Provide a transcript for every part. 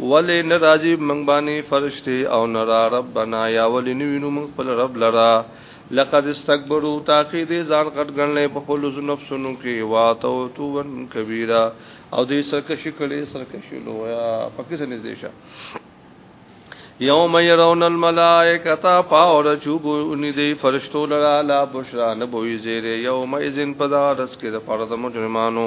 ولی نه راځی په موږ باندې فرشتې او نه را ربنا یا ولی نه وینو موږ خپل رب لرا لقد استكبروا تاکي دې ځان غټ ګڼلې په خپل نفسونو کې واتو تو ون کبیره او دې سرکشي کړي سرکشي لویا پکې څه نږدې شه یوم يرون الملائکتا پاور چوبو ان دې فرشتو لرا لا بشرا نبوي زیره یوم اذن پدا رس کې د فرض مجرمانو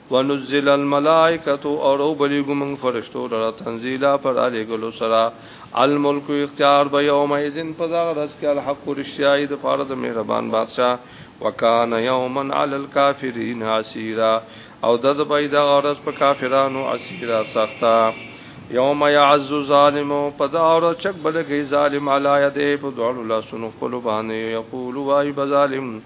ونزل الملائکه او رو بلیګو موږ فرشتو لره تنزیلا پر علی ګلو سرا الملک اختیار به یوم اذن په دا ورځ کې الحق رشیای د پاره د مهربان بادشاہ وکانه یوما علی الکافرین اسیرا او د د پیدا ورځ په کافرانو اسیرا سخته یوم یعز ظالم په دا ورځ چک بلګی ظالم علی یده په دوړو لاسونو خپل باندې یقول وای بظالم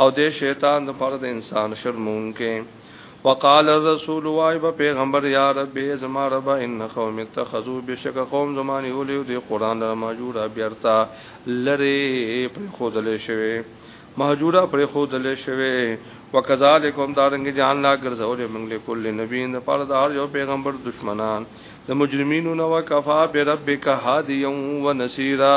او دې شیطان د پر د انسان شرمون کې وقال الرسول وای په پیغمبر یا رب زما رب ان قوم اتخذوا بشک قوم زمانی اولیو دی قران لره ماجورا بیرتا لری پر خودلې شوی مهجورا پر خودلې شوی وکذالکم دارنګ جان لا ګرځولې موږ له کل نبی نه پر د هر یو پیغمبر دشمنان د مجرمینو نو وکفا بربک هادی و نصیرا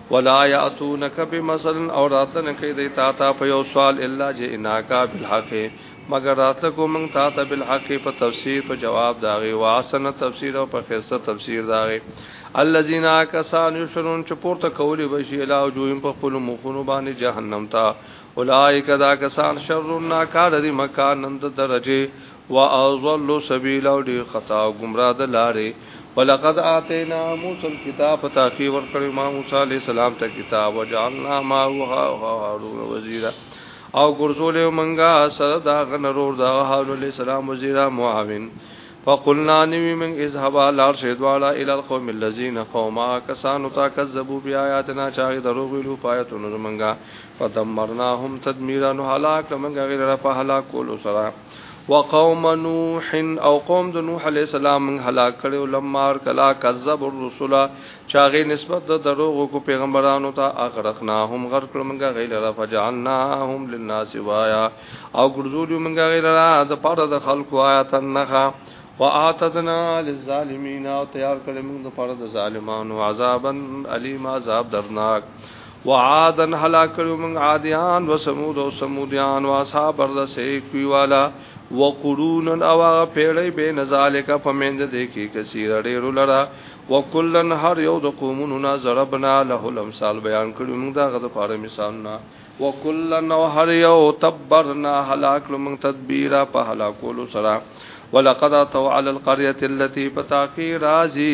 ولا یاتونک بمثل او راتن کې دی تا تا په یو سوال الا جئناکا بالحق مگر راتل کو مونږ تا ته بالحق په تفسیر په جواب داغي واسن تفسیر او په خصه تفسیر داغي الذين كسان يشرون چې پورته کولی بشي الا وجوههم په خپل مخونو باندې جهنم تا اولائک دا کسان شر ناکار دی مکان نند درجه واضل سبیلا او ډیر خطا او گمراه د لارې ولقد اتینا موسی الكتاب تاخی ور کړی ما موسی علی السلام ته کتاب وجعلنا ما هارون وزیرا او ګرځولې منګه سره دا غنرور دا هارون علی السلام وزیرا معاون فقلنا نوی من اذهبا لار شیدوالا الى القوم الذين قوما کسانو تا کذبوا بیااتنا چاغ دروغ ویلو پایتونو منګه فدمرناهم تدمیرا نو هلاک منګه غیر را په هلاک کولو سره وقوم نوح او قوم د نوح علی السلام من هلاک کړو لمار کلا کذب الرسل چاغه نسبت د دروغ کو پیغمبرانو ته اغرقناهم غرق منګه غیل را فجعلناهم للناس وایا او ګرځول منګه غیل را د پاره د خلق وایا تنخه واعتدنا للظالمین او تیار کړم د پاره د ظالمانو عذابا الیم عذاب درناک وعادن هلاک کړو موږ عادیان و سمود او سمودیان و اصحاب ارض سیکوی والا و قرون او هغه پیړې به نزالک په مند دې کې کثیر ډېر لرا و کلن هر یو د قومونو نا ضربنا له الامثال بیان کړو موږ دا غزه پاره مثال نه و کلن او هر یو تبرنا هلاک کړو موږ تدبیرا په هلاکولو سره ولقد تو علی القريه التي بتاقي راضي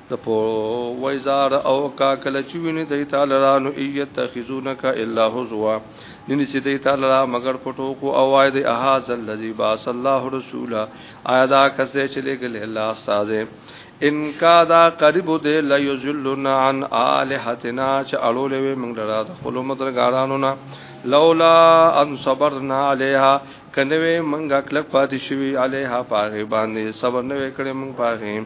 د په وایزار او کا کله چې ویني د تعالی رانو ایت تخذونک الا هزوا نن سي د تعالی را مگر پټو کو اوای د احاز الذی باس الله رسولا آیا دا کس دې چې لګل الله استاد ان کا دا قریب دې لا یذلنا عن الہتنا چې اړولې وي موږ لرا د خپل مدرګارانو نه لولا ان صبرنا علیها کنوې منګه کلک پاتې شوی علیها پاغه باندې صبر نه وکړې مونږ پاغه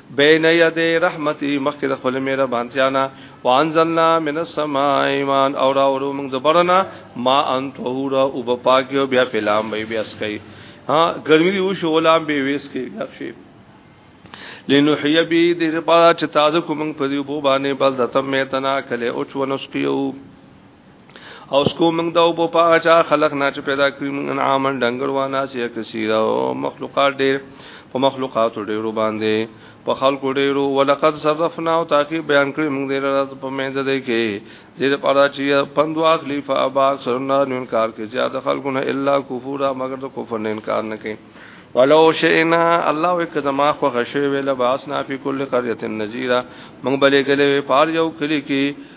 بین یدی رحمتی مخکې د خپل میره بانتیانا وانزلنا من السماء ایمان او را ورو موږ د برنا ما ان طهور او په پاک یو بیا فلام به بیا سکي ها ګرمي دی وشو ولام به ویس کې بیا شي لنحی بی دی رپا چې تازه کوم په دی بو باندې بل دتم میتنا کله او چ ونسقیو او سکو موږ دا وبو په چا خلق نه چې پیدا کړی موږ انعامن ډنګر وانا سیا کثیر او مخلوقات ډیر په مخلوقات ډیرو باندې په خلق ډیرو ولقد صرفنا او تاکي بیان کړی موږ دې راز په مېند دې کې دې لپاره چې پند واخلي فابا اکثرنا انکار کې زیاد خلقونه الا کفورا مگر د کفر نه انکار نه کوي ولو شئنا الله وک زما خو غشوي ویل باسنا فی کل قريه نذیرا موږ بلې ګلې پار یو کلی کې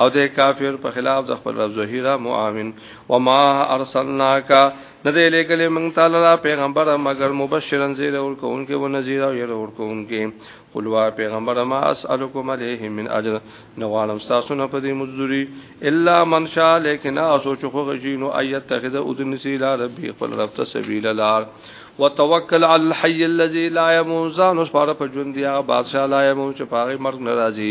او د کافر په خلاف د خپل رب ظهیره معاون وما ارسلناک نه دی لګلې مونږ تعالی را پیغمبر مگر مبشرن زیر اور کوونکې و نذیر او ير اور کوونکې قلوا پیغمبر ما اسالکم علیه من اجر نوالم تاسو نه پدې مزدوری الا من شاء لیکن اسو چې خو غشینو ایت تخذ اذن سی لا ربی خپل رب ته سبیل لار وتوکل علی الحي الذي لا يموت ځان اوس پاره په ژوند دی هغه بادشاہ لا يموت چې پاره مرګ ناراضي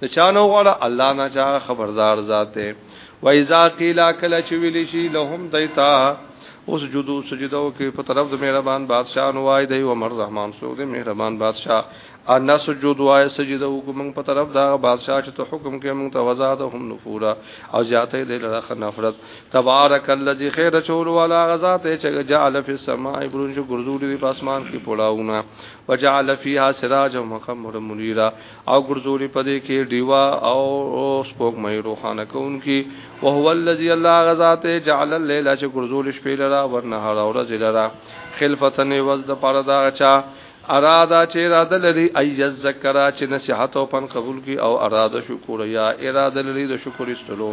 د چانه غواړه الله نه چا خبردار ذات دی و اذا قیل کل چویل شي لهم دیتا اوس جدو سجده او کې په طرف د مهربان بادشاہ نو وای دی عمر رحمان سو د مهربان بادشاہ ان سجود وای سجده او کوم په طرف دا بادشاہ چې ته حکم کې موږ ته وزاد هم نفورا او زیاته دې لره نفرت تبارک الذی خیر چول ولا غزات چې جعل فی السماء برون جو ګرځول دی په اسمان کې پړاونه وجعل فیها سراجا مخمر منیرا او ګرځولي پدې کې دیوا او سپوږ مې روخانه کوونکی او هو الذی الله غزاد جعل الليل چې ګرځول شپې لرا ورنهار او ورځ لرا خلفتن وز د پاره دا چا اراده چې اراده لري ای ذکر چې نصيحت او پن قبول کی او اراده شکر یا اراده لري د شکر استلو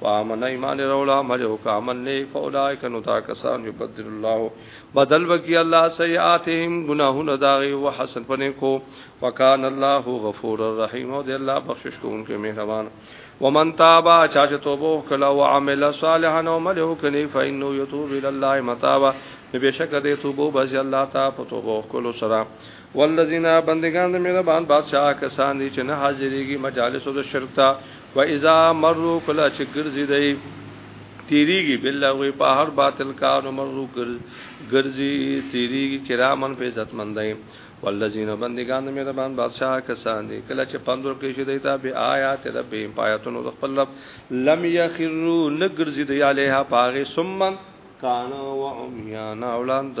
وامن ایمان رولا عمل او عمل نیک فاولائک نو دا کسان یبدل الله بدل وکي الله سیئاتهم گناهونه داغي وحسن پنه کو وکان الله غفور الرحیم او دی الله بخشش کوونکی مهربان ومن تاب چا چې توبه وکړه او عمل صالحا او عمل وکړي فإنه يتوب إلى الله متابا بشک دې توبه بس الله تا په توبه وکړو سره والذین بندگان د مهربان بادشاہ کسان دي چې نه حاضرېږي مجالس د شرک ته و اذا مروا کلا چې ګرځي دی تیریږي بالله په هر باطل کار مروا ګرځي تیریږي کرامن په عزت مندای والذین بندگان مهربان بادشاہ کسان دي کله چې پندور کې شي دیتا به آیات رب پایتونو د خپل رب لم یخرو نګرځي دی علیها پاغه ثم کان و عمیانا اولاد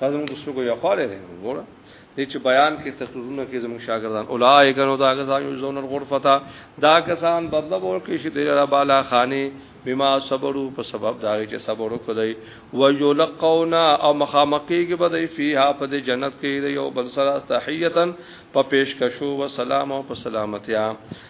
دا زموږ د سوګو یو خاله دی وګوره دې چې بیان کې تقریرونه کې زموږ شاګردان اولایک نو دا غزان یو زون الغرفتا دا کسان بدله ورکې شي د بالا خاني بما صبرو په سبب دا چې صبر وکړي و یلقونا او مخامقېږي به دی فیها په دې جنت کې یو بل سره تحیتن په پیشکشو و سلام او په سلامتیا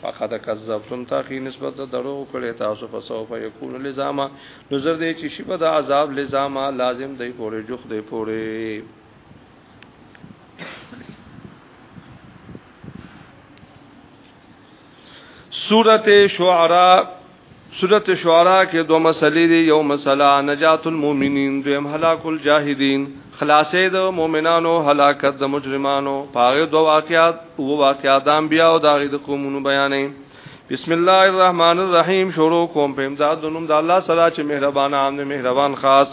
فقط کذبتم تاخی نسبت دروغ کړي تاسو په سو په یکون لزاما نظر دی چې شی په د عذاب لزاما لازم دی پورې جوخ دی پورې سورته شعراء سورت شعرا کې دوه مسلې دي یو مسله نجات المؤمنین دویم هلاک الجاهدین خلاصې د مؤمنانو هلاکت د مجرمانو پاغه دوه واقعات او واقعات د انبیا او د غید قومونو بیانې بسم الله الرحمن الرحیم شروع کوم په امداد د نوم د الله سره چې مهربان عام نه مهربان خاص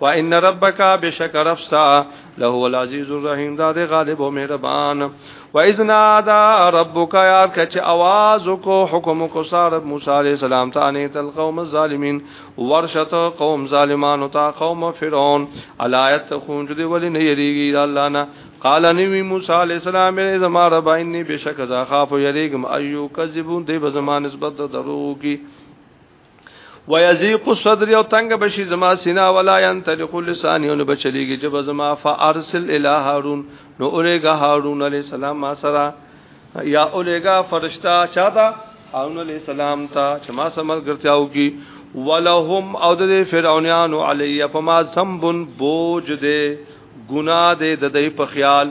وان ربک بشک رفسا له العزیز الرحیم ذات غالب او مهربان و اذنا دا ربک یار کچ आवाज کو حکم کو سار موسی علیہ السلام ته ان تل قوم الظالمین ورشت قوم ظالمان تا قوم فرعون الایت خون جدی ولی نه یریږي الله نه قال نبی موسی علیہ السلام ای زما رب انی بشک ذا خاف یریګم ایو کذبون دی به زما نسبت درو کی ويزيق صدري او تنگ بشي زما سینا ولا ينطلق لساني نو بچليږي جب زما فارسل الى هارون نو اولېګا هارون عليه السلام ما سره یا اولېګا فرشتہ چاته هارون عليه السلام ته چې ما سمل ګرځاو کی ولهم او د فرعونان علی فما ذنب بوج دے گناہ دے د دې په خیال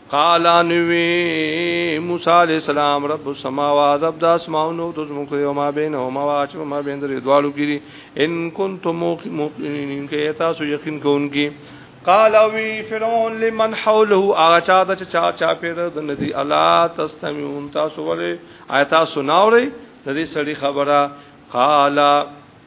قال انوي موسی عليه السلام رب السماوات رب د اسماونو د زمکو یو ما بین او ما واچ ما بین درې دوالو کړي ان کنتم موقنین کې تاسو یقین کوونکی قال وی فرعون لمن حوله اچا د چا چا پیر د ندی الا تستمعون تاسو ولې آیات سناوري د دې سړي خبره قال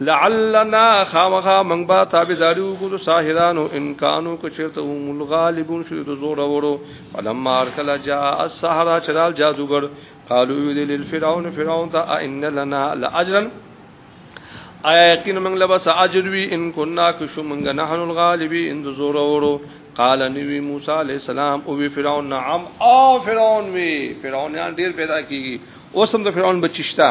لعلنا خامخا من با تابعداري وکړو ساحرانو امکانو کو چرته هم الغالبون شو د زور ورو فلما ارکل جاء السحرا چرال جادوګر قالو للفرعون فرعون تا ان لنا لاجرا آیا یقین من لبس اجر وی ان كنا کشو من نحن الغالبی ان د زور ورو قال نبی موسی علیہ السلام او فرعون نعم او فرعون وی فرعون ډیر پیدا کیږي اوس هم د فرعون بچشتا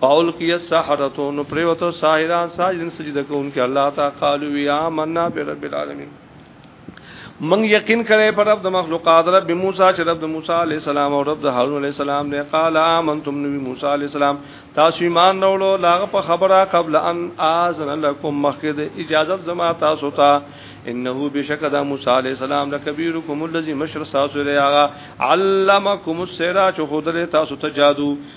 قول کی السحرتو نو پریوتو ساحران ساجدن سجده کون کې الله تا قالو وی آمنا برب العالمین من یقین کړي پر رب د مخلوقات رب موسی چې رب د موسی علی السلام او رب د هارون علی السلام نه قال آمنتم نبی موسی علی السلام تاسو ایمان راوړو لاغه په خبره قبل ان اذن لكم مخکې د اجازه زما تاسو ته انه بشک د موسی علی السلام د کبیرکم الذی مشر تاسو لري هغه علمکم السرا چې خود له تاسو ته جادو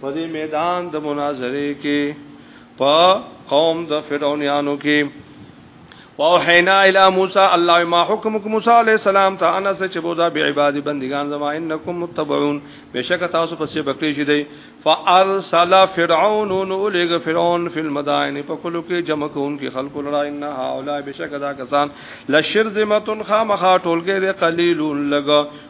په دې میدان د مناظره کې په قوم د فرعونانو کې او حینا الی موسی الله ما حکم موسی علیہ السلام ته انس چې بودا به عبادی بندگان زما انکم متبعون بشک تاسو پسې بکلی شې دی فارسل فرعون ولغ فرعون فی المدائن په کلو کې جمع کون کې خلق لرا ان هؤلاء بشک دا کسان لشرذمه خامخا ټولګه دی قلیل لګ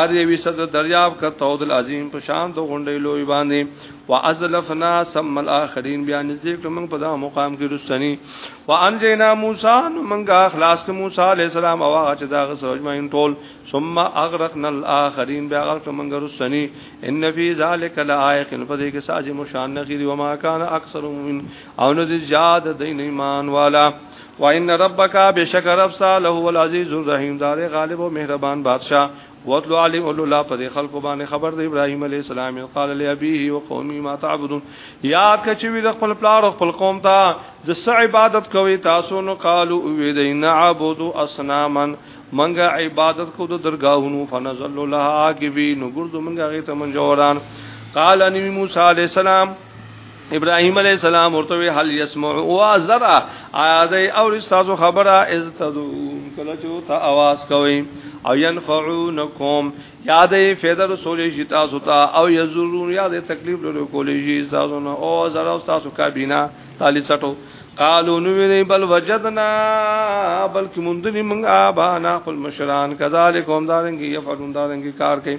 ار یوی صد دریاب کا تود العظیم په شان د غونډې لوی باندې وازلفنا سم الاخرین بیا نږدې کړم په دا مقام کې رسنی وانجینا موسی نو منګه خلاص ک موسی علی السلام او هغه چې دا غسر اجمعین ټول ثم اغرقنا الاخرین بیا غرق منګه رسنی ان فی ذلک لایق فذی کې ساز مشان نخیر وما کان اکثر من او نذ زیاد دین ایمان والا وان ربک بشکر رب ساله هو العزیز الرحیم دار غالب او مهربان بادشاہ واتلو علی اولو لا پر خلق باندې خبر د ابراهیم علی السلام قال لی ابیه و قومی ما تعبدون یاد کچ وی د خپل پلار او خپل قوم ته د س عبادت کوي تاسو نو قالو وی د نعبد اصناما منګه عبادت کو د درگاهونو فنزل لها عاقبی نو ګرځو منګه غیته منجوران قال ان موسی علی السلام ابراهيم عليه السلام ورته هل يسمع وازر اياذ او استاد خبره از تدون کله چې ته आवाज کوي او ينفعونكم یاد فیض رسول شي تاسو ته او يزرون یاد تکلیف لري کولې شي تاسو نه او زر او تاسو کا بنا تالی سټو قالو نو وی بل وجدنا بلکې مونږ دې مونږه بانا خپل مشران کذالک هم دارنګي يفعلون دارنګي کار کوي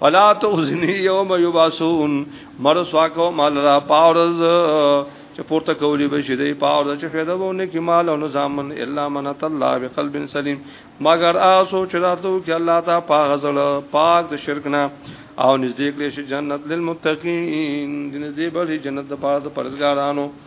ولا تخزنی یوم یبعثون مرسوا کو مال را پاورز چې پورته کولی به شي دی پاورز چې فایده وونه کې مال او نظامن الا من الله بقلب سلیم مگر آسو چې راتلو کې الله تا پاغزل پاک د شرک نه او نزدې کړي شي جنت للمتقین دې نزدې به جنت د پاره د پرزګارانو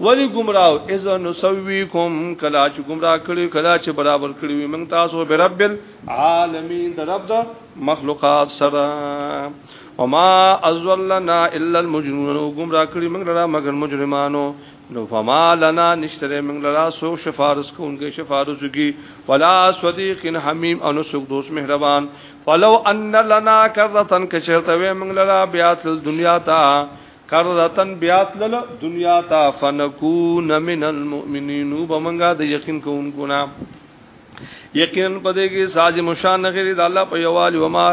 ولی گمراو اذا نسویکم کلا چې گمراه کړی کلا چې برابر کړی وي موږ تاسو به رب العالمین در رب د مخلوقات سره وما ازلنا الا المجرمون گمراه کړی موږ لرا مگر مجرمانو نو فما لنا نشتره موږ لرا سو شفارس کوونکی شفارس کی ولا صدیق حمیم انو سو دوست مهربان فلو ان لنا کرتن کشرتوی موږ لرا بیات دنیا تا کرتن بیا تلل دنیا تا فنکون من المؤمنین وبمنګه د یقین کوونکو نا یقینا پدې کې ساج مشان غیر د الله په یوالي وما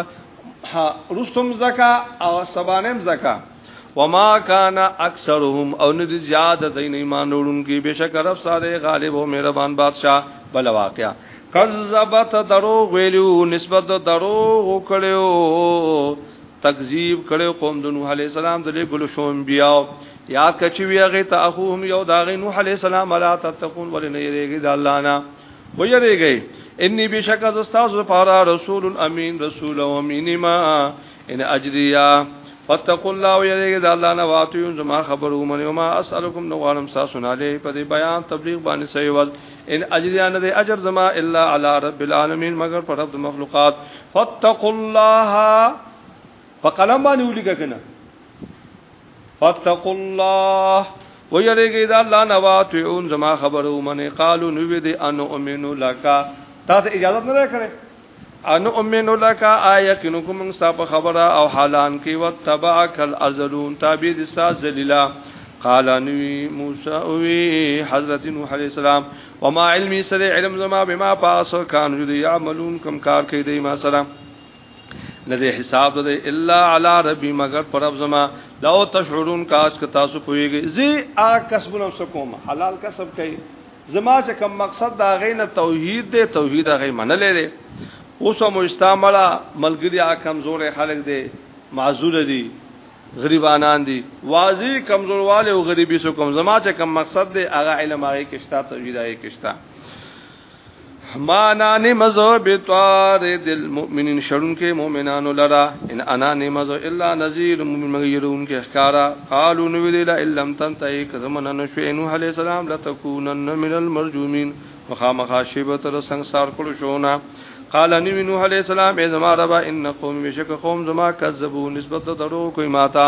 رستم زکا او سبانم زکا وما کان اکثرهم او ند زیاد دین ایمان وړونکي بشک رب ساده غالب او مهربان بادشاہ بل واقعا کذبت دروغ ویلو نسبت دروغ کړو تکذیب کړو قوم د نوح علی السلام د لګلو شو انبیا یا کچوی ویغه ته اخوهم یو داغ نوح علی السلام الا تتقون ولنه یریږي د الله نه ویریږي انی بشک از استاد لپاره رسول امین رسول او امین ما ان اجریا فتقوا الله ویریږي د الله نه واتیون زما خبرو من یوما اسالکم نو غالم ساسو نه لې په دې بیان تبلیغ باندې سیوال ان اجري ان دي اجر زما الا على رب العالمين مگر پر رب مخلوقات فاتقوا الله فقلم باندې ولیکه کنه فاتقوا الله ويرګي دا الله نواتعون زما خبرو منه قالو نو دي ان امنو لك تاسو اجازه نه کړې ان امنو لك ايقينكم من صاحب خبره او حالان کې وتبعك الازلون تابع دي سا ذلیلا قال نوی موسی او حضرت نوح علیہ السلام وما علمي سره علم زما بما پاس کان جو يعملون کم کار کوي دی ما سلام ندی حساب ده الا علی ربی مگر پر رب زما لو تشعرون کاش ک تاسو پویږي زی ا کسبونه سکوم حلال کسب کوي زما چې کوم مقصد دا غي نه توحید دی توحید غي منلې دی اوس مو استعماله ملګری کمزور خلک دی معذور دي غریبانان دي واضح کمزورواله او غریبي سو کوم زما چې کوم مقصد دی هغه علم هغه کشتا توحید هغه کشتا مانا نمزو بتوار دل مؤمنین شرون کې مؤمنانو لرا ان انا نمزو الا نذیر مؤمن مغیرون کې اخکارا قالو نو ویل الا لم تنتهی کزمن نشو انو علی السلام لتكونن من المرجومین مخامخا شیبه تر سنگسار کړو شونه قال نبی نوح علیہ السلام ای زما رب ان قوم بشک قوم زما کذبوا نسبت درو کوي ماتا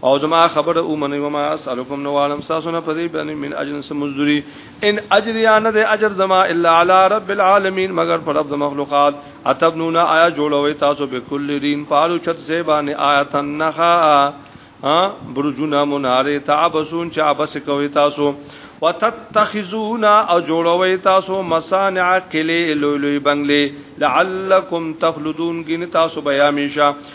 او زما خبره او منی وما اسالکم نوالم ساسونه پدی باندې من اجر سمزدوری ان اجر یا نه ده اجر زما الا علی رب العالمین مگر پر رب مخلوقات اتبنون آیا جوړوي تاسو به کل رین پالو چت زیبان آیت نخا برجونا مناره تعبسون چا عبس کوي تاسو وتتخذون او جوړوي تاسو مصانع کلی لوی لوی بنگلي لعلکم تخلدون ګین تاسو بیا میشه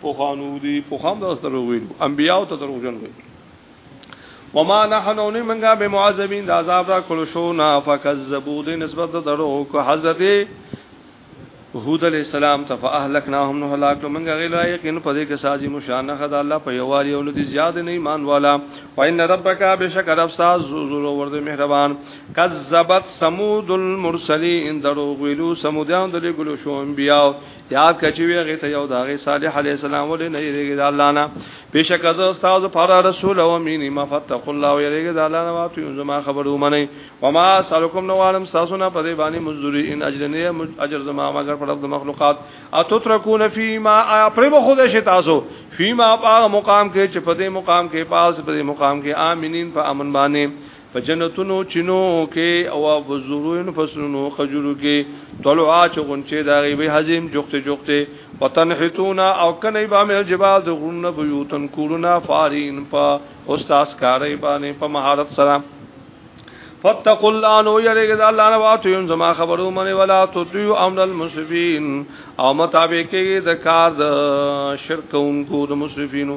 پوخانو دي پوخام دا سره ویلو انبیاء ته دروغجن وي وما نحن نو منګه به معذبین د عذاب را کول شو نا فکذبوا د نسبت د درو کو حضرت هود علی السلام ته فاهلکناهم نو هلاک منګه غیر یقین په دې کې سازي مشانه خدای الله په یواري او ندي زیاد نه ایمان والا وان ربک بشکر افساز زور ورده مهربان کذبت ثمود المرسلین درو غلو سمودان د ګلو شو انبیاء یاد کچوي هغه ته یو داغه صالح علی السلام ولې نه یریږي د الله نه بشک از استاد پر رسول او مینه ما فتق الله او یریږي د الله نه واتو یم زما خبرو منی و ما سالکم نو عالم تاسو نه پدې باندې مزدوری ان اجر نه اجر زما مگر پر د مخلوقات اتترکون فی ما پر خود شي تاسو فی ما هغه مقام کې چې پدې مقام کې پاس پدې مقام کې امینین په امن باندې په جنتونو چینو کې او په زورونو فصلونو خجورو کې طلوع چې غنچه دا غي به حزم جوخته جوخته وتنحتونا او کنه به مل جبال د غرونه بيوتن کورنا فارین په استاد کاري باندې په مهارت سره فتقوا الله نو یریګه د الله نه واتو یم زما خبرو منی ولا تطیع امر المسرفین او مطابق د کار د شرکونکو د مسرفینو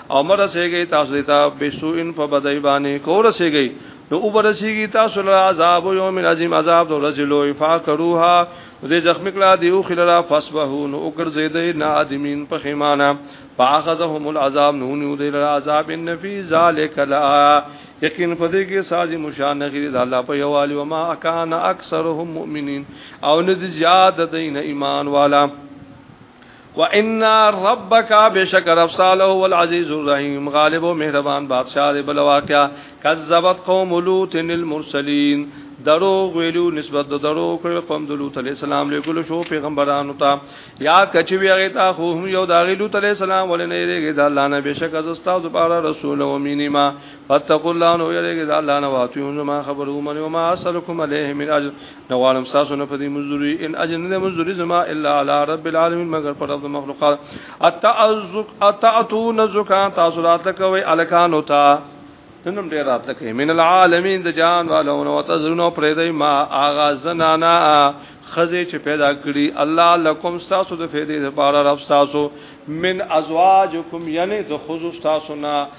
او مر سیږي تاسو دیتا بسو ان په بدای باندې کور سیږي نو او بر سیږي تاسو له عذاب یوم عظیم عذاب د ورځې لوی فاکروها دې زخم کلا دی او خلرا فسبهو نو او ګرځیدې نه ادمین په خیمانه فاخذهم العذاب نو نو دې له عذاب ان فی ذلک لا یقین پدې کې سازي مشان غیر د الله په یوالي و ما کان اکثرهم مؤمنین او نه زیاد دین ایمان والا وان ربک بشک رب صالح هو العزیز الرحیم غالب و مهربان بادشاہ دی بل واقعا کذبت قوم لوط المرسلین درو ویلو نسبت د درو کړ قوم د لوط علی السلام له ګل شو پیغمبرانو ته یاد کچ وی هغه تا خو هم یو د لوط علی السلام ولنه ریګه د الله نه بشک از استاد بار رسول و مینما فتقوا الله نو یریګه د الله نه واتیون ما خبرو من و ما اصلکم علیه من اجر نو غواړم تاسو نه پدې مزوري ان اجر نه مزوري زما الا على رب العالمين مگر پر رب مخلوقات اتعزق اتعتون زکا تاسو راتل کوي الکان ہوتا ننم ډیر راتل کوي من العالمین د جان والو نو تزرنو پرې دی ما اغا زنانا خزه چې پیدا کړی الله لکم تاسو د فیدې لپاره رب تاسو من ازواجکم یعنی د خزو تاسو نه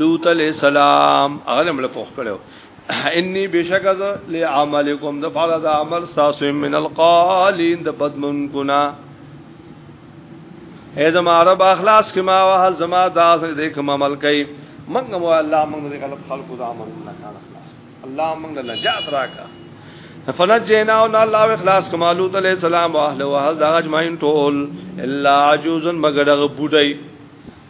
لوط علیہ السلام هغه مل فوخ کړو انی بشک از لعملکم د فعل د عمل ساسو من القالین د بدمن کنا اے زما رب اخلاص کما وهل زما داس دې کوم عمل کوي منګه مو الله موږ دې غلط خلقو د عمل نه کار اخلاص الله موږ له نجات راکا فنجینا او الله اخلاص کما لوط علیہ السلام او اهل وهل د اجمعین ټول الا عجوزن مگر غ بډای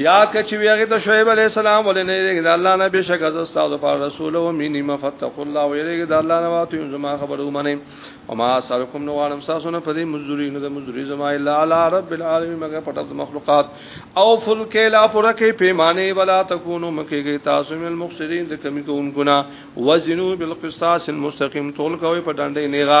یاد کړه چې ویغه د شعیب علی السلام ولې نه لري د الله نه بشک از استاد پر رسول او مینه مفتق الله ویریږي د الله نه واته یم زما خبرو منه او ما سرکم نو عالم ساسو نه پدې مزوري نه د مزوري زما الا علی رب العالمین مگر پټه د مخلوقات او فل کلا پر کې پیمانه ولا تکونو مکیږي تاسو مل مخسرین د کمی کوونکو نه وزنو بالقسطاس المستقیم تول کوي په ډنډې نیغه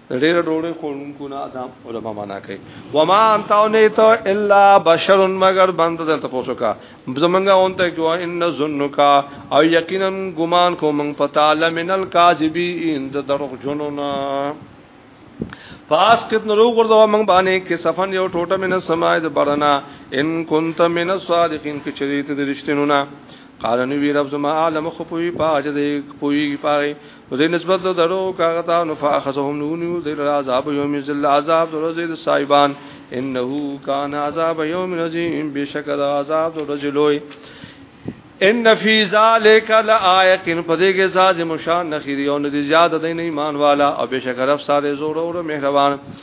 د ډېر ډوړې خورونکو نه دا علما معنا کوي وما انت او نه ته الا بشر مگر بند دل تاسو کا زمونږه اون ته جو ان ظنک او یقینا ګمان کو من پتا لمن الکاذبین د دروغ جنونا فاس کت نو غردو من باندې کې سفن یو ټوټه من سمای د برنا ان کنت من الصادقین کې چریت د رښتینونه قال نبی رب زما عالم خو پوی پاج دې پوی پاره نو دې نسبت له درو کاغه تا نو فاخذهم نونیو دې له عذاب یوم ذل عذاب درځي د صاحبان انه کان عذاب یوم عظیم بشک د عذاب درځي لوی ان فی ذلک لآیه ان پدې کې زاز مشان نخیری او ندی زیاد دین ایمان والا او بشک رب ساره زور او مهربان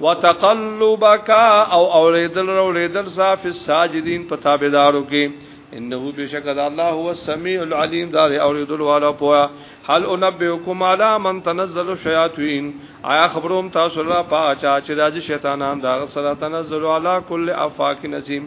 وتقلبک او اوریدل رو ریدل صاف الساجدین په تابعدارو کې انه بشک الله هو السميع العليم دار اوریدل والا پویا هل انبئکم علی من تنزل الشیاطین آیا خبروم تاسو را پاچا چې راځي شیطانان دا سره تنزل علی کل افاک نسیم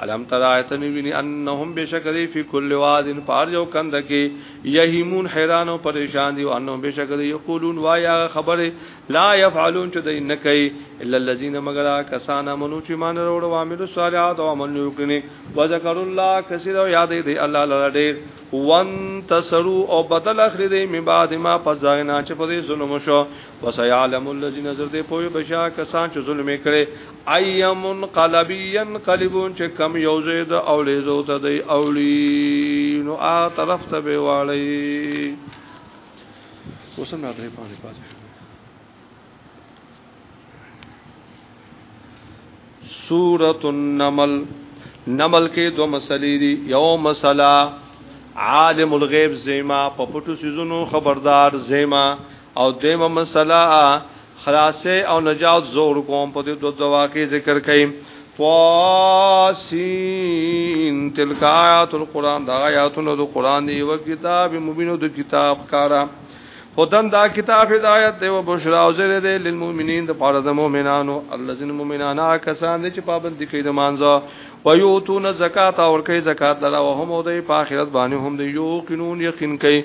علم ترایت نوینی انهم بشکری فی کل وادن پار یو کند کی یهیمون حیران او پریشان دی او انهم بشکری یقولون وایا خبره لا یفعلون چې دای نه کوي الا الذين مگر کسان منو چې مان وروړو او عملو صالحات او عمل نیو کړي وذکر الله کثیر او یاد دی الله لره ډیر وان تسرو او بدل اخری دی من بعد ما پس ځای نه چې په دې ظلم شو وسيعلم الذين زرد پوي بشا کسان چې ظلم کړي ايمن قلبين قلبون چې کم یو زید او لیزو ته دی اولی نو ا طرف ته به والی وسم را درې پانی پاتې سورۃ النمل نمل کې دو مسلې دي یو مسله عالم الغیب زیما په پټو سيزونو خبردار زیما او دیمه مسله خلاصې او نجات زور کوم په دې دوه دواکې ذکر کړي طاسین تلک آیات القرآن دا آیاتونو دو قرآن دی و کتاب مبینو دو کتاب کارا خودن دا کتاب هدایت دی و بشرا او زیر دی للمؤمنین دا پارا دا مومنانو اللذین مومنان آکسان دی چه پابندی کئی دا مانزا و یوتون زکاة اور کئی زکاة لرا و هم او دی پاخرت بانی هم دی یوقنون یقین کئی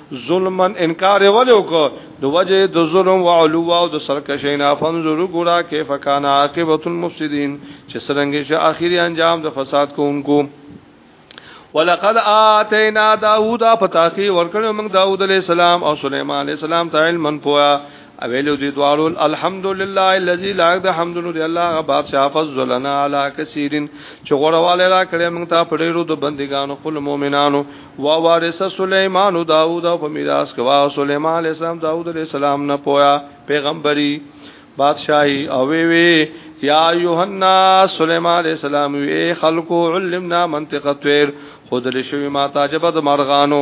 ظلمن انکار ولې وکړو د وجه د ظلم او علو او د سرکشینا فنظر ګورا کیف کان عاقبت المفسدين چې څنګه شي اخیری انجام د فساد کوونکو ولقد آتینا داوود فتاخی ورکړو موږ داوود علیہ السلام او سليمان علیہ السلام ته علم پویا اویلو دی دوالو الحمدلله الذي لا يقد حمدن دی الله غ بادشاہ فضلنا علی کثیرن چې غړواله را کړې موږ ته پړېرو د بندګانو خپل مؤمنانو وا وارث سليمان او داوود او میراث کوا سليمان عليه السلام داوود عليه السلام نه پویا پیغمبري بادشاہي او وی وی یا یوحنا سليمان عليه السلام وی خلقو علمنا منطق الطير خود لشوی ما تاجبد مرغانو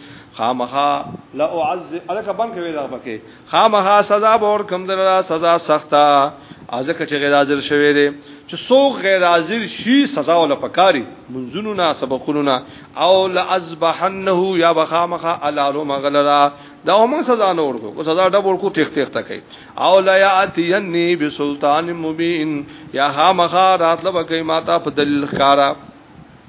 خامخا لا اعز الک بن کوي دا پکې خامخا سزا بور کم درا سزا سخته ازکه چې غیر حاضر شوی دی چې څوک غیر حاضر شي سزا ولا پکاري منځونو نه سبقونو نه او لازبحنه یا بخامخه الالو مغلرا دا هم سزا نه ورکو کو سزا ډب ورکو تخ تخ تکي او لا یاتینی بسلطان مبین یا خامخه راتلو کوي ماته په دلیل ښکارا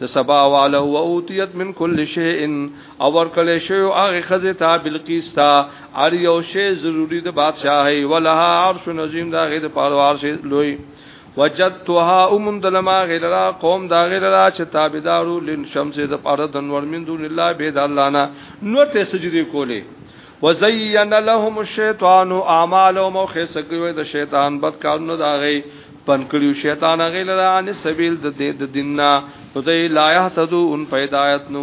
د سبا واله او اوتیت من کل شیء او ورکړې شو هغه خزه ته بلقیس تا ار یو شی ضروری د بادشاہي ولها عرش نظیم دا غي د پاره عرش لوی وجدتها امم دلما غیرا قوم دا غیرا چې تابعدارو لن شمس د پاره د نور من دون الله بيد الله نه نور ته سجدي کوله وزین لهم الشیطان اعمالهم او خسکوي د شیطان بد کارونه دا غي پن کړیو شیطان غي لره ان سبیل د دې د دیننا خدای لا يهتدو ان پیدایت نو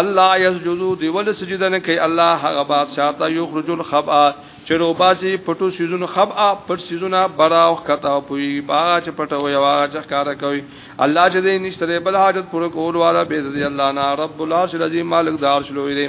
الله یسجدو دی ول سجده نه کوي الله هغه بادشاہ ته یخرج الخبا چرو باسي پټو سيزونو خبا پټ سيزونه براو کته پوي باغ چ پټو یو هغه چ کار کوي الله چې دې نشته بل حاجت پر کول والا به دې الله نه رب العرش العظیم مالک دار شلوې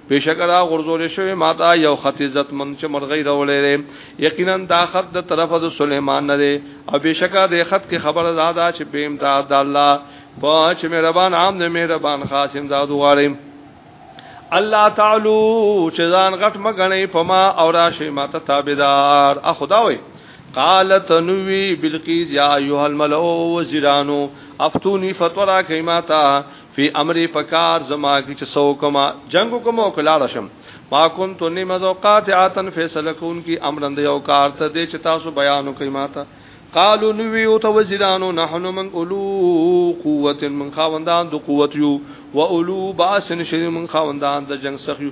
بشکره غرزول شوی ما ته یو خط عزت من چې مرغی راولې یقینا دا خط د طرفه د سليمان نه دی او بشکره د خط کې خبر زاده چې په امداد د الله په چې مهربان عام نه مهربان خاص امداد وغواړي الله تعالی چې ځان غټ مګنې پما او راشي ما ته تابعدار ا خدا وي قالت نوی بلقیس یا ایها الملأ وزیرانو افتونی فتورا کیماتا فی امر پکار زما کی چې سو کما جنگ کوم او کلاړ شم ما کوم تو نیم از اوقات اتن فیصله کون کی امرند یو کار ته دې چې تاسو بیان کوي ماته قالو نو وی او ته وزیرانو نحنو من اولو قوت من خواندان د قوت یو و اولو باس نشری من خواندان د جنگ سخ یو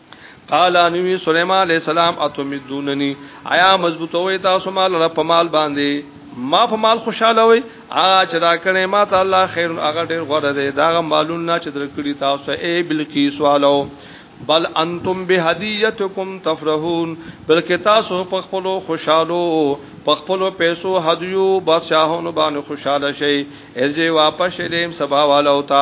قال انوي سليمان عليه السلام اتمدونني آیا مضبوطوي تاسو مال را په مال باندې ما په مال خوشاله وي ا چې دا کړي ما ته الله خير هغه ډېر غوړه دي دا مالون نه چې درکړي تاسو اي بلکي سوالو بل انتم بهدیتکم تفرحون بلکې تاسو په خپل خوشالو په خپل پیسو هدیو بادشاہونو باندې خوشاله شئ ارجه واپس شئ سبا والو ته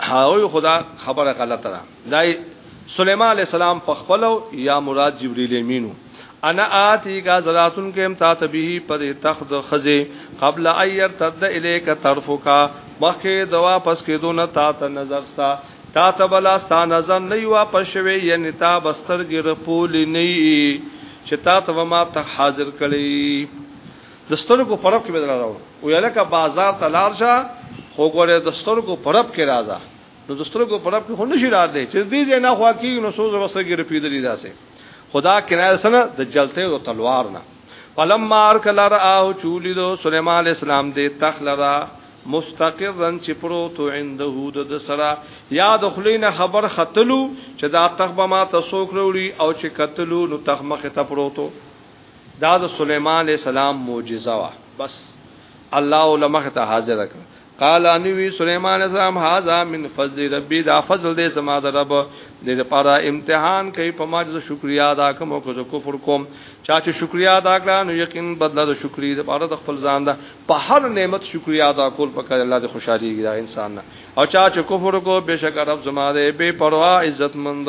هاوی خدا خبره غلطه ده دای سليمان عليه السلام په خپل یا مراد جبريل امينو انا آتی کا زراتن کم تا تبیه پر تخت خزه قبل ایر تد الیک طرفو کا مخه دوا پس کې دون تا ته نظر ستا تا ته بلا ستا نظر نه یو واپس شوی یعنی تا بستر ګر پول نه چې تا ته ما ته حاضر کړی د سترګو پرب کې بدل راو او یلکه بازار ته لار شه خو ګوره د سترګو پرب کې راځه نو د سترګو پرب کې خو نشي را دی چې دې دې نه خوا کې نو سوز وسګي رپیدلې داسې خدا کنایه سره د جلته او تلوار نه فلم مار کلا را او چولی دو سليمان اسلام دې تخلرا مستقرن چې پروت عنده د سرا یا د خلین خبر ختلو چې دا تخبه ما تسوک وروړي او چې قتلو نو تخمخه ته پروتو دا د سليمان عليه السلام معجزه وا بس الله علماء ته حاضر کړ قال انوي سليمان السلام هاذا من فضل ربي دا فضل دې سما در رب دې لپاره امتحان کوي په ما چې شکریا ادا کوم او که کفر کوم چا چې شکریا ادا کړه نو یقین بدله د شکرې د لپاره د خپل ځان ده په هر نعمت شکریا ادا کول په کار الله دې خوشالي دا انسان نه او چا چې کفر کو بشک رب زما دې بے پروا عزت مند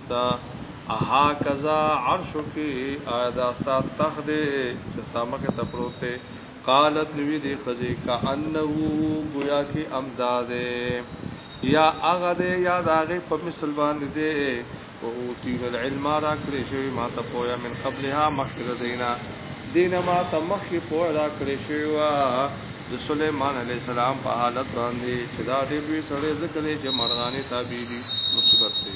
ستا اها کذا عرش کی آیا دا ستا تخ دی چې ستا مخه ته پروت دی قالت نوی دی خزی کانه گویا کی امداده یا اغه دی یا داغه په مثل باندې دی او اوتین العلم را کړی شوی ما ته پویا من قبلها مخکې دینا دینه ما ته مخکې پویا را کړی شوی وا د سليمان عليه السلام په حالت باندې چې دا دې دوی سره ذکر چې مرغاني تابع دي مصیبت دی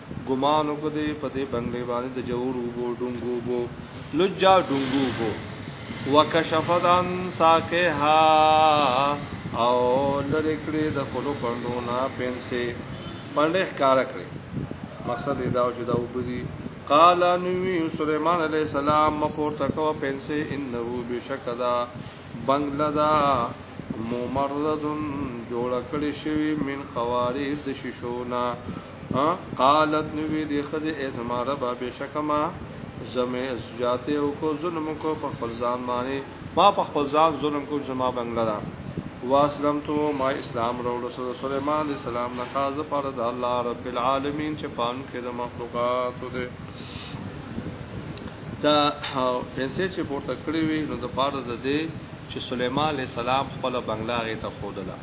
ګومان وکړ دی په دې بنګلې باندې د جوړو وبو ډونګو وبو لجا ډونګو وبو وکشفت عن ساکها او لری کړی د خلو پندو نه پنسه پندې ښکار کړی مقصد دا چې دا وبدي قال نوی سليمان عليه السلام مپور تکو پنسه انه بشکدا بنگلدا ممردن جوړ کړی شوی من قواریر د شیشونا قالت نوی دی خزه ای زما رب بشک ما زمه زیاته او کو ظلم کو په خپل ځان باندې ما په خپل ځان ظلم کو زما بنگله دا واسلم تو ما اسلام وروړو سره سليمان عليه السلام نه خاص پر د الله رب العالمین چې پان کې د مخلوقات ده دا پیسې چې پورته کړې وي نو د پاره د دې چې سليمان عليه السلام خپل بنگله غي ته خودله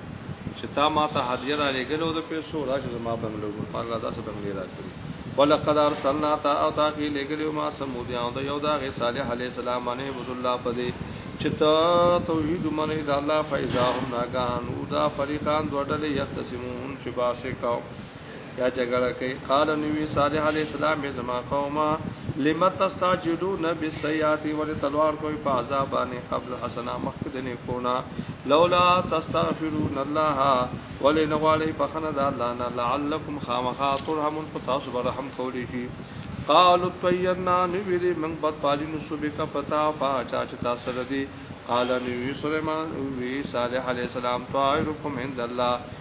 چې تا ما ته هدیه را لګلو د پیسو راشه زما بنگلو قال را داسې بنگلې را کړی ولقد ارسلنا تا او تا کې لګلو ما سمودیان د یو دا غي صالح علی السلام باندې عبد الله پدې چې ته توحید منه د الله فیضا هم ناګان او دا فریقان دوړلې یختصمون چې باسه کاو یا جګړه کوي قال نبی صالح علیه السلام زما قومه لمت تستعجلون بالسیئات ول تلوار کوي په عذاب باندې قبل حسنا مخکدنه کونا لولا تستغفرون الله ول نغواړي بخنه د الله نه لعلکم خامخا ترحمون په تاسو به رحم کولی شي قالوا طيرنا نبي من بد پالینو سبک پتا فا چا چې تاسو ردي قال نبی سليمان وی صالح عليه السلام طائركم عند الله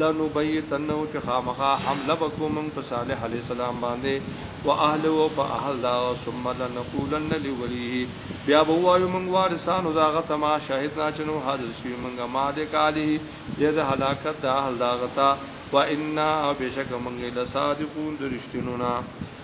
لنبیتنه چې خامخا حمله وکړو موږ په صالح علی السلام باندې واهله او په اهل دا ثم لنقولن لولیه بیا به وایو موږ وارثانو دا غته ما شاهدنا چې نو حاضر شي موږ مالک علی دې د هلاکت د اهل دا غتا و انا او بشک موږ لصادقون درشتنونا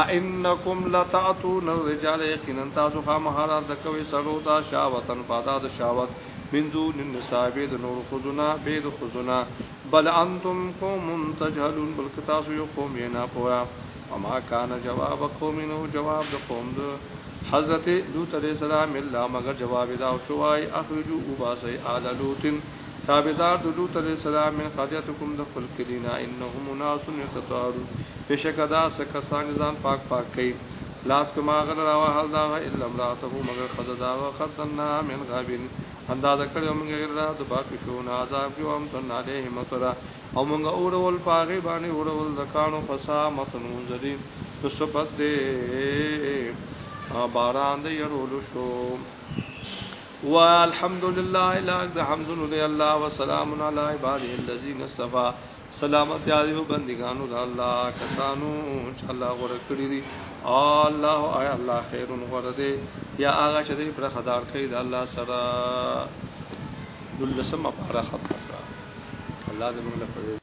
ائنکم لتاتون الرجال یقینا تاسو خامخارات د کوي سړو ته شاوتن فادا د شاوت من دون النساء بيد نور خزنا بيد خزنا بل انتم قوم تجهلون بلک تاسو یو قوم یې نه پوهه وما کان جواب قوم نو جواب د قوم د حضرت لوط علیہ السلام الا مگر جواب دا شوای اخرجو وباسي آل لوط تابعدار د لوط علیہ السلام من قضیتکم د خپل کلینا انهم ناس یتطهرون بشک دا سکسان ځان پاک پاک کئ لاس کما غل راوه حال دا الا امراته مگر خزه دا قدنا من غابن انداز کړو موږ غیر را د باقی شو نه عذاب کې وم تن علیه مطر او موږ اور ول پاغه باندې اور ول دکانو فسا متن منذری تو سبد دې باران دې يرول شو والحمدلله لاک د حمدونو دی الله وسلام علی عباده الذین اصطفى سلامتی علی بندگانو د الله کسانو چې الله غره کړی دي الله ای الله خیرون غره دی یا هغه چې دی پر خدار کوي د الله سره دلسمه پاره خطر الله دې موږ له